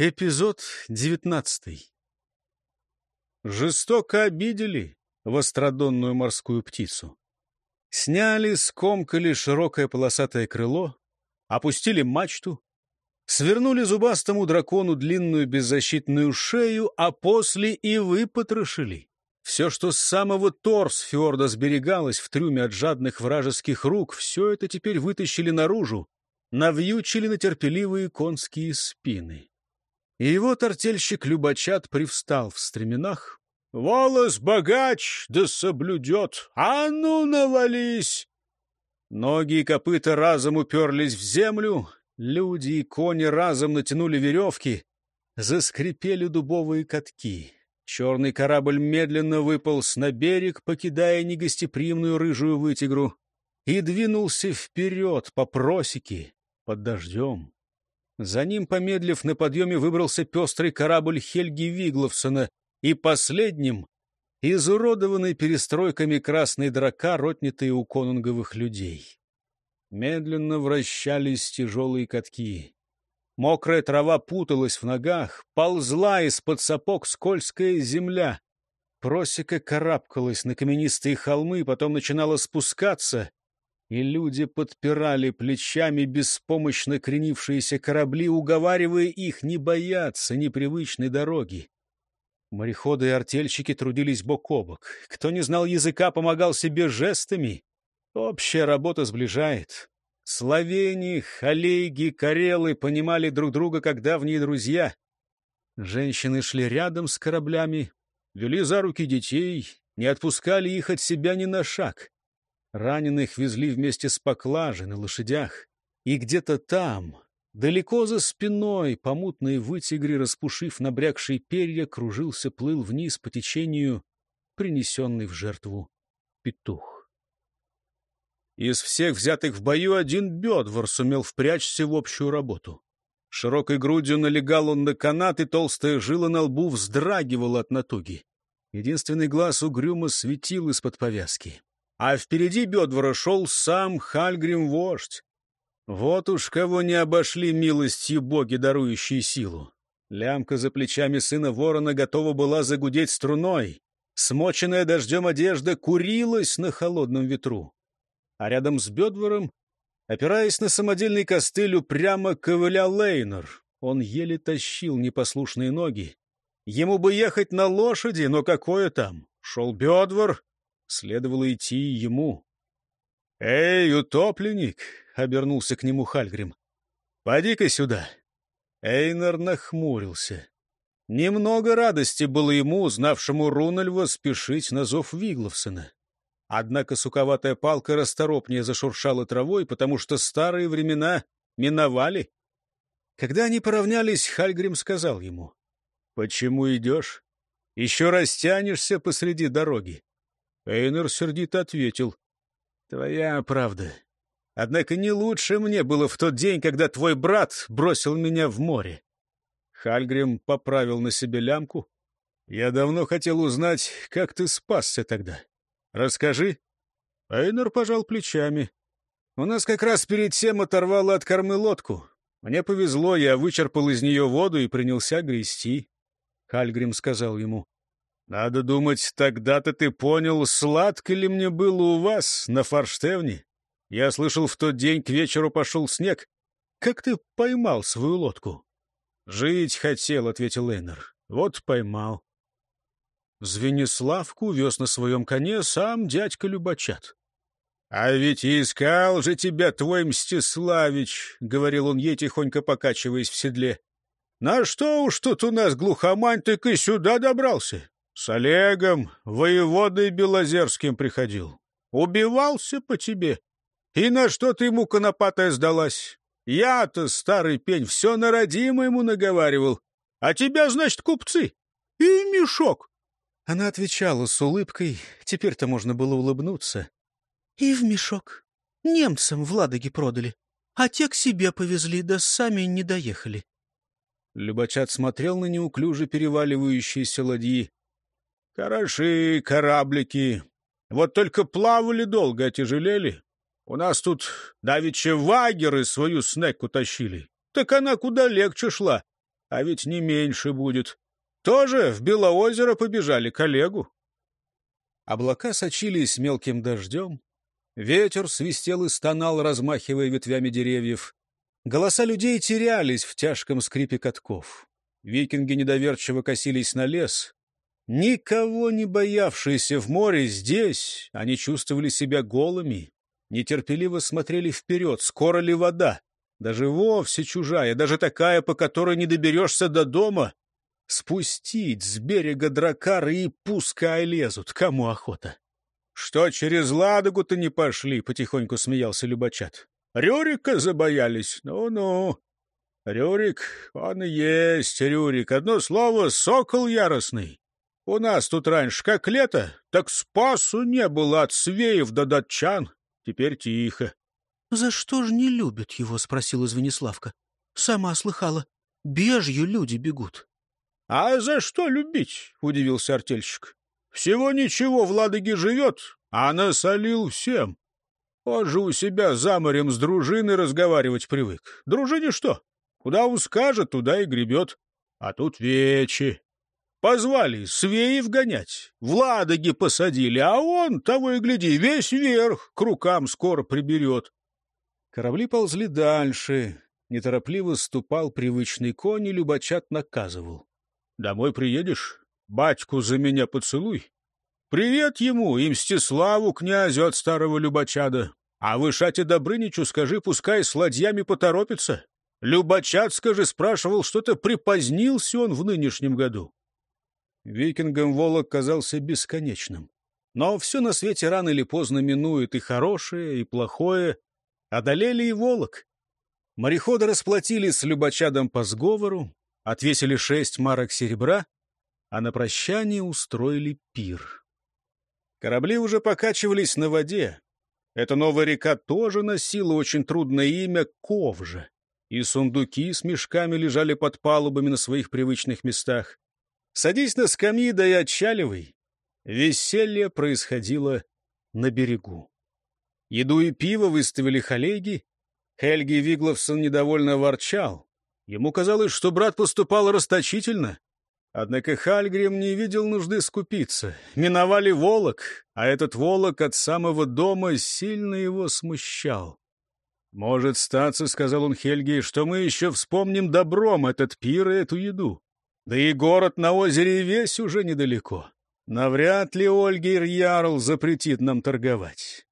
Эпизод девятнадцатый. Жестоко обидели вострадонную морскую птицу. Сняли, скомкали широкое полосатое крыло, опустили мачту, свернули зубастому дракону длинную беззащитную шею, а после и выпотрошили. Все, что с самого торс фьорда сберегалось в трюме от жадных вражеских рук, все это теперь вытащили наружу, навьючили на терпеливые конские спины. И его тортельщик Любачат привстал в стременах. «Волос богач да соблюдет! А ну, навались!» Ноги и копыта разом уперлись в землю, люди и кони разом натянули веревки, заскрипели дубовые катки. Черный корабль медленно выполз на берег, покидая негостеприимную рыжую вытигру, и двинулся вперед по просеке под дождем. За ним, помедлив на подъеме, выбрался пестрый корабль Хельги Вигловсона, и последним — изуродованный перестройками красный дракар, отнятый у конунговых людей. Медленно вращались тяжелые катки. Мокрая трава путалась в ногах, ползла из-под сапог скользкая земля. Просека карабкалась на каменистые холмы, потом начинала спускаться, и люди подпирали плечами беспомощно кренившиеся корабли, уговаривая их не бояться непривычной дороги. Мореходы и артельщики трудились бок о бок. Кто не знал языка, помогал себе жестами. Общая работа сближает. Словени, халейги, карелы понимали друг друга как давние друзья. Женщины шли рядом с кораблями, вели за руки детей, не отпускали их от себя ни на шаг. Раненых везли вместе с поклажей на лошадях. И где-то там, далеко за спиной, по мутной вытигре, распушив набрякшие перья, кружился, плыл вниз по течению, принесенный в жертву петух. Из всех взятых в бою один Бедвор сумел впрячься в общую работу. Широкой грудью налегал он на канат, и толстая жила на лбу вздрагивала от натуги. Единственный глаз угрюмо светил из-под повязки а впереди Бедвора шел сам Хальгрим-вождь. Вот уж кого не обошли милостью боги, дарующие силу. Лямка за плечами сына ворона готова была загудеть струной. Смоченная дождем одежда курилась на холодном ветру. А рядом с Бедвором, опираясь на самодельный костыль, прямо ковылял Лейнер. Он еле тащил непослушные ноги. Ему бы ехать на лошади, но какое там? Шел Бедвор, Следовало идти ему. «Эй, утопленник!» — обернулся к нему Хальгрим. «Поди-ка сюда!» Эйнар нахмурился. Немного радости было ему, узнавшему Рунальва, спешить на зов Вигловсона. Однако суковатая палка расторопнее зашуршала травой, потому что старые времена миновали. Когда они поравнялись, Хальгрим сказал ему, «Почему идешь? Еще растянешься посреди дороги. Эйнер сердито ответил. «Твоя правда. Однако не лучше мне было в тот день, когда твой брат бросил меня в море». Хальгрим поправил на себе лямку. «Я давно хотел узнать, как ты спасся тогда. Расскажи». Эйнер пожал плечами. «У нас как раз перед тем оторвало от кормы лодку. Мне повезло, я вычерпал из нее воду и принялся грести». Хальгрим сказал ему. Надо думать, тогда-то ты понял, сладко ли мне было у вас на форштевне. Я слышал, в тот день к вечеру пошел снег. Как ты поймал свою лодку? — Жить хотел, — ответил Эйнер. — Вот поймал. Звениславку вез на своем коне сам дядька Любачат. — А ведь искал же тебя твой Мстиславич, — говорил он ей, тихонько покачиваясь в седле. — На что уж тут у нас глухомань, так и сюда добрался. С Олегом, воеводой Белозерским приходил. Убивался по тебе. И на что ты ему конопатая сдалась? Я-то, старый пень, все на родимое ему наговаривал. А тебя, значит, купцы. И мешок. Она отвечала с улыбкой. Теперь-то можно было улыбнуться. И в мешок. Немцам в Ладоге продали. А те к себе повезли, да сами не доехали. Любачат смотрел на неуклюже переваливающиеся ладьи. Хороши кораблики. Вот только плавали долго, отяжелели. У нас тут давеча вагеры свою снег утащили. Так она куда легче шла. а ведь не меньше будет. Тоже в Белоозеро побежали коллегу. Облака сочились мелким дождем. Ветер свистел и стонал, размахивая ветвями деревьев. Голоса людей терялись в тяжком скрипе катков. Викинги недоверчиво косились на лес. Никого не боявшиеся в море здесь, они чувствовали себя голыми, нетерпеливо смотрели вперед, скоро ли вода, даже вовсе чужая, даже такая, по которой не доберешься до дома. Спустить с берега дракары и пускай лезут, кому охота. — Что, через Ладогу-то не пошли? — потихоньку смеялся Любачат. — Рюрика забоялись? Ну-ну. Рюрик, он и есть Рюрик. Одно слово — сокол яростный. У нас тут раньше как лето, так спасу не было от свеев до датчан. Теперь тихо. — За что ж не любят его? — спросила Звениславка. — Сама слыхала. Бежью люди бегут. — А за что любить? — удивился артельщик. — Всего ничего в Ладоге живет, а насолил всем. Он же у себя за морем с дружиной разговаривать привык. Дружине что? Куда ускажет, туда и гребет. А тут вечи. Позвали свеев гонять, в Ладоге посадили, а он, того и гляди, весь вверх к рукам скоро приберет. Корабли ползли дальше. Неторопливо ступал привычный конь, и Любачат наказывал. Домой приедешь? Батьку за меня поцелуй. Привет ему и Мстиславу, князю от старого Любачада. А Вышате Добрыничу скажи, пускай с ладьями поторопится. Любачат, скажи, спрашивал, что-то припозднился он в нынешнем году. Викингам Волок казался бесконечным. Но все на свете рано или поздно минует и хорошее, и плохое. Одолели и Волок. Мореходы расплатились с Любачадом по сговору, отвесили шесть марок серебра, а на прощание устроили пир. Корабли уже покачивались на воде. Эта новая река тоже носила очень трудное имя Ковжа, и сундуки с мешками лежали под палубами на своих привычных местах. Садись на скамьи, да и отчаливай. Веселье происходило на берегу. Еду и пиво выставили холеги. Хельги Вигловсон недовольно ворчал. Ему казалось, что брат поступал расточительно. Однако Хальгрим не видел нужды скупиться. Миновали Волок, а этот Волок от самого дома сильно его смущал. «Может статься, — сказал он Хельге, — что мы еще вспомним добром этот пир и эту еду. Да и город на озере весь уже недалеко. Навряд ли Ольгер Ярл запретит нам торговать».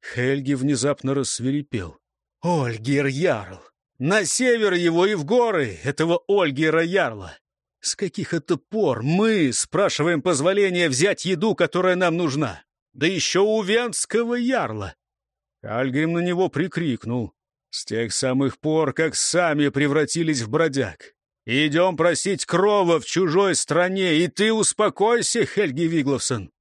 Хельги внезапно рассверепел. «Ольгер Ярл! На север его и в горы, этого Ольгера Ярла. С каких это пор мы спрашиваем позволения взять еду, которая нам нужна? Да еще у Венского Ярла. Альгрим на него прикрикнул. С тех самых пор, как сами превратились в бродяг. Идем просить крова в чужой стране, и ты успокойся, Хельги Вигловсон.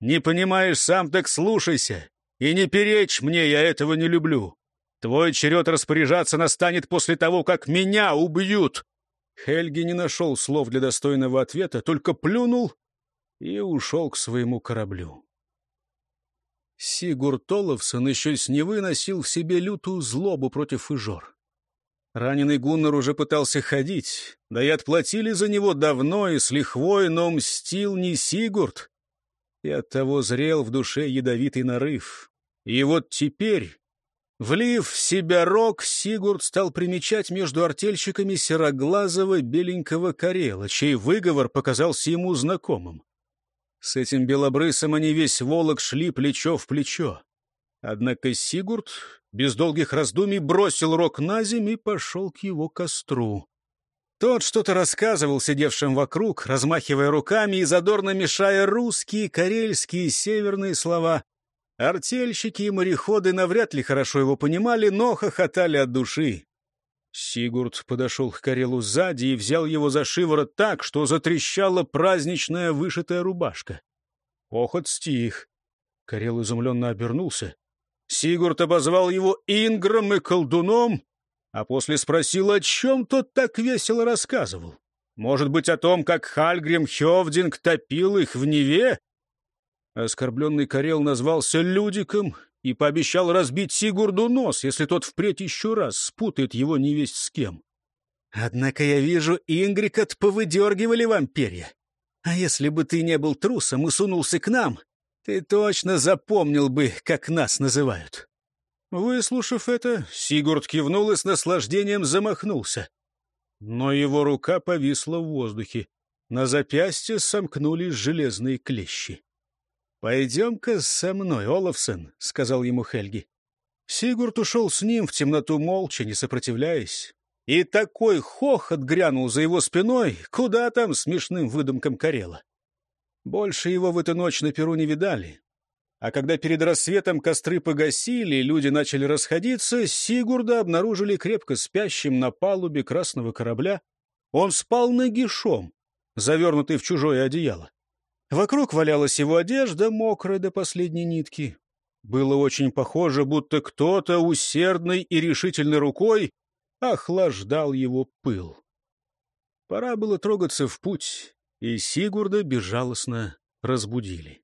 Не понимаешь сам, так слушайся. И не перечь мне, я этого не люблю. Твой черед распоряжаться настанет после того, как меня убьют. Хельги не нашел слов для достойного ответа, только плюнул и ушел к своему кораблю. Сигурд Оловсон еще с не выносил в себе лютую злобу против Ижор. Раненый Гуннар уже пытался ходить, да и отплатили за него давно и с лихвой, но мстил не Сигурд. И оттого зрел в душе ядовитый нарыв. И вот теперь Влив в себя рог, Сигурд стал примечать между артельщиками сероглазого беленького карела, чей выговор показался ему знакомым. С этим белобрысом они весь волок шли плечо в плечо. Однако Сигурд без долгих раздумий бросил рог на земь и пошел к его костру. Тот что-то рассказывал сидевшим вокруг, размахивая руками и задорно мешая русские, карельские, северные слова. Артельщики и мореходы навряд ли хорошо его понимали, но хохотали от души. Сигурд подошел к Карелу сзади и взял его за шиворот так, что затрещала праздничная вышитая рубашка. Охот стих. Карел изумленно обернулся. Сигурд обозвал его Ингром и колдуном, а после спросил, о чем тот так весело рассказывал. Может быть, о том, как Хальгрим Хевдинг топил их в Неве? Оскорбленный Карел назвался Людиком и пообещал разбить Сигурду нос, если тот впредь еще раз спутает его невесть с кем. Однако я вижу, Ингрикот повыдергивали вам перья. А если бы ты не был трусом и сунулся к нам, ты точно запомнил бы, как нас называют». Выслушав это, Сигурд кивнул и с наслаждением замахнулся. Но его рука повисла в воздухе. На запястье сомкнулись железные клещи. «Пойдем-ка со мной, Олафсон», — сказал ему Хельги. Сигурд ушел с ним в темноту молча, не сопротивляясь. И такой хохот грянул за его спиной, куда там смешным выдумкам Карела. Больше его в эту ночь на Перу не видали. А когда перед рассветом костры погасили, люди начали расходиться, Сигурда обнаружили крепко спящим на палубе красного корабля. Он спал нагишом, завернутый в чужое одеяло. Вокруг валялась его одежда, мокрая до последней нитки. Было очень похоже, будто кто-то усердной и решительной рукой охлаждал его пыл. Пора было трогаться в путь, и Сигурда безжалостно разбудили.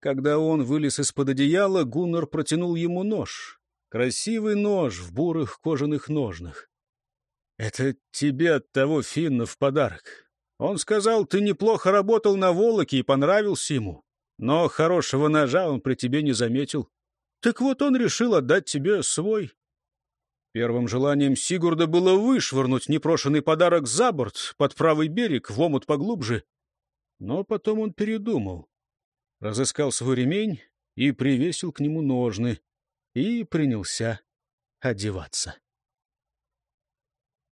Когда он вылез из-под одеяла, Гуннар протянул ему нож. Красивый нож в бурых кожаных ножнах. — Это тебе от того Финна в подарок. Он сказал, ты неплохо работал на Волоке и понравился ему. Но хорошего ножа он при тебе не заметил. Так вот он решил отдать тебе свой. Первым желанием Сигурда было вышвырнуть непрошенный подарок за борт, под правый берег, в омут поглубже. Но потом он передумал разыскал свой ремень и привесил к нему ножны, и принялся одеваться.